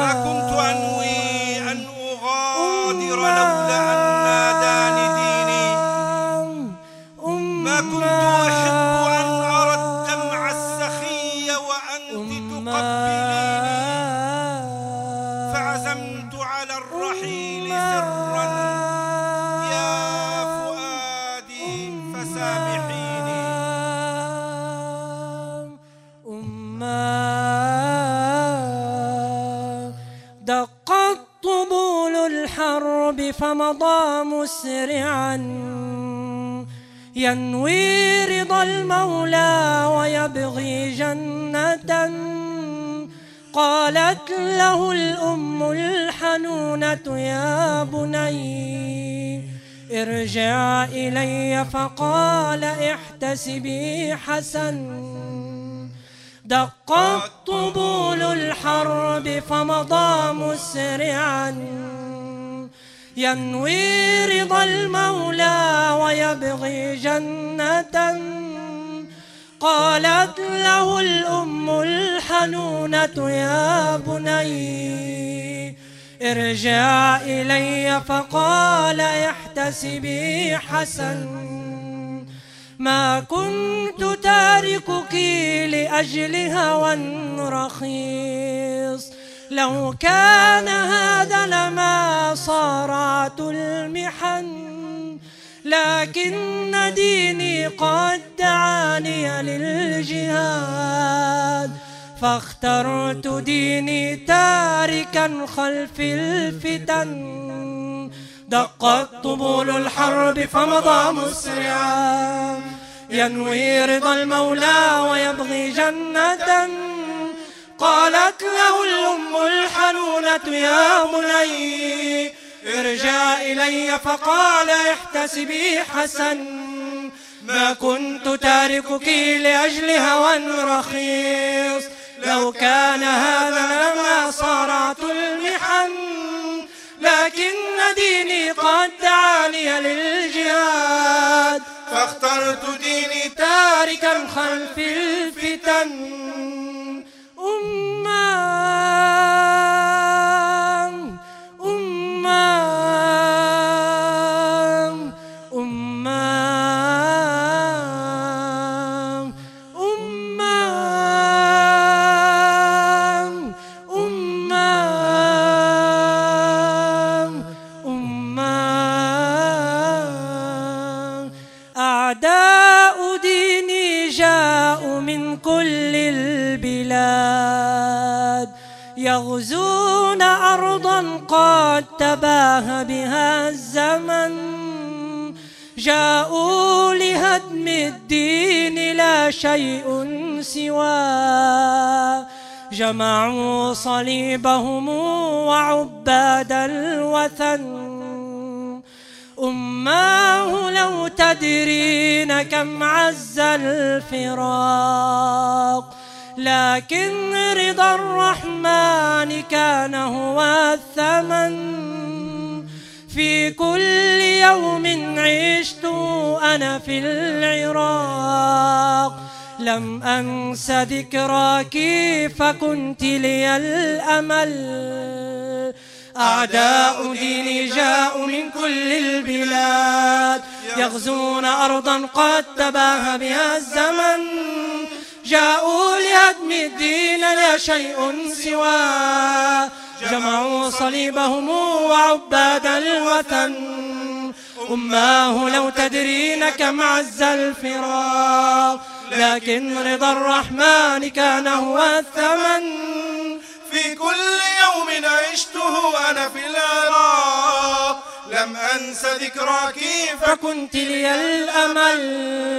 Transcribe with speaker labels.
Speaker 1: ما كنت أنوي أن
Speaker 2: أغادر لولا أن ناداني ديني.
Speaker 1: ما كنت أحب أن أرى الدمع السخي
Speaker 2: وأنت تقبليني. فعزمت على الرحيل سرا.
Speaker 1: يا
Speaker 2: فؤادي فسامحيني.
Speaker 1: أمّا دقت طبول الحرب فمضى مسرعا. ينوي رضا المولى ويبغي جنة. قالت له الأم الحنونة يا بني ارجع إلي. فقال احتسبي حسن. دقت طبول الحرب فمضى مسرعا. ينوي رضا المولى ويبغي جنة. قالت له الأم الحنونة يا بني ارجع إلي. فقال احتسبي حسن. ما كنت تاركك لأجل هوى رخيص. لو كان هذا لما صارت المحن لكن ديني قد دعاني للجهاد. فاخترت ديني تاركا خلف الفتن. دقت طبول الحرب فمضى مسرعا. ينوي رضا المولى ويبغي جنة. قالت له الأم الحنونة يا بني ارجع إلي فقال احتسبي حسن. ما كنت تاركك لأجل هوى رخيص. لو كان هذا لما صارت المحن. لكن ديني قد دعاني للجهاد
Speaker 2: فاخترت ديني
Speaker 1: تاركا خلف الفتن. يغزون أرضا قد تباه بها الزمن. جاءوا لهدم الدين لا شيء سواه جمعوا صليبهم وعباد الوثن. أماه لو تدرين كم عز الفراق. لكن رضا الرحمن كان هو الثمن. في كل يوم عشت أنا في العراق. لم أنس ذكراك فكنت لي الأمل. أعداء ديني جاءوا من كل البلاد. يغزون أرضا قد تباه بها الزمن. شيء سواه جمعوا صليبهم وعباد الوثن. أماه لو تدرين كم عز الفراق. لكن رضا الرحمن كان هو الثمن.
Speaker 2: في كل يوم عشته أنا في العراق. لم أنس ذكراك
Speaker 1: فكنت لي الأمل.